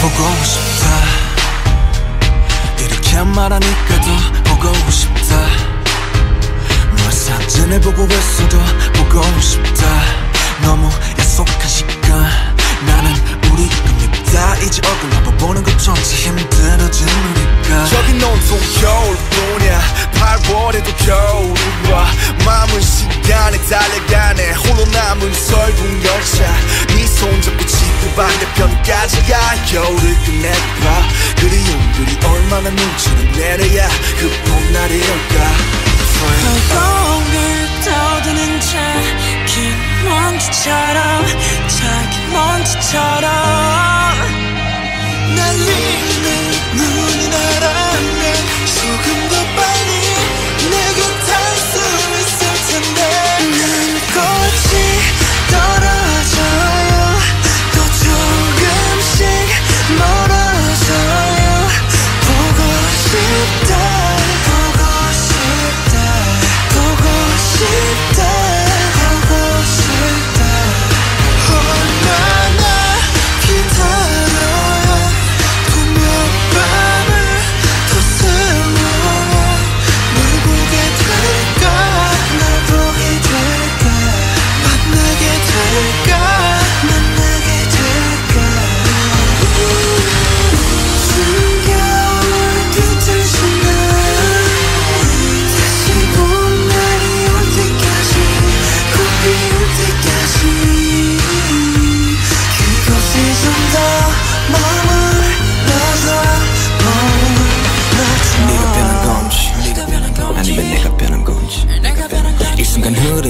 보고 싶다. 이렇게 말하니까 더 보고 싶다. 널 사진을 보고 있어도 보고 싶다. 너무 약속한 시간 나는 우리 꿈이다 이제 얼굴 한번 보는 것조차 힘들어진 우리가. 저긴 온통 겨울뿐이야. 8월에도 겨울이 와. 마음은 시간에 달려가네 눈치를 내려야 그 봄날이 올까? 허공을 떠드는 자 긴 먼지처럼 싶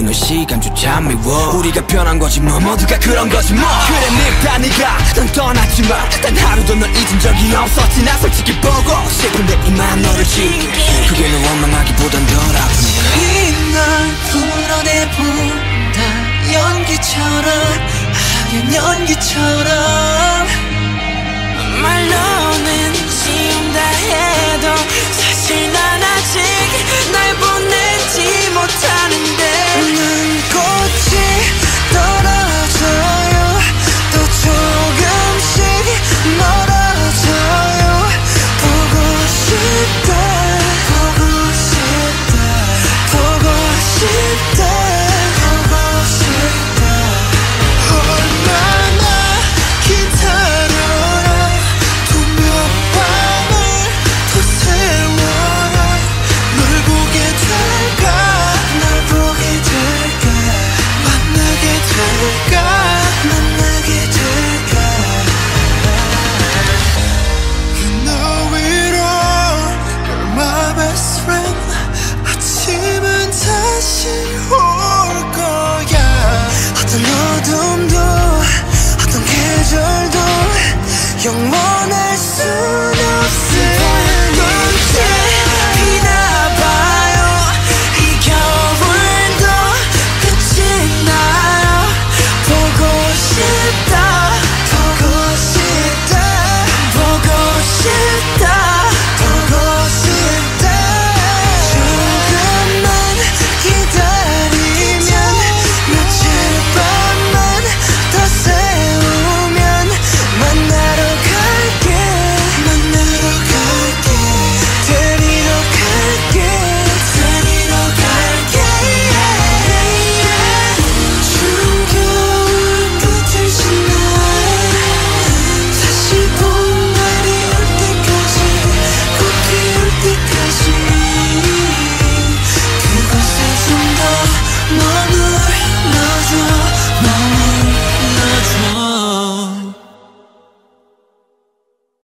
버리는 시간조차 미워. 우리가 변한 거지 뭐 모두가 그런 거지 뭐. 그래 늙다 네가 난 떠났지만 단 하루도 널 잊은 적이 없었지. 나 솔직히 보고 싶은데 이만 너를 지울게. 그게 널 원망하기보단 덜 아프니까. 이날 풀어내본다. 연기처럼 하얀 연기처럼. My love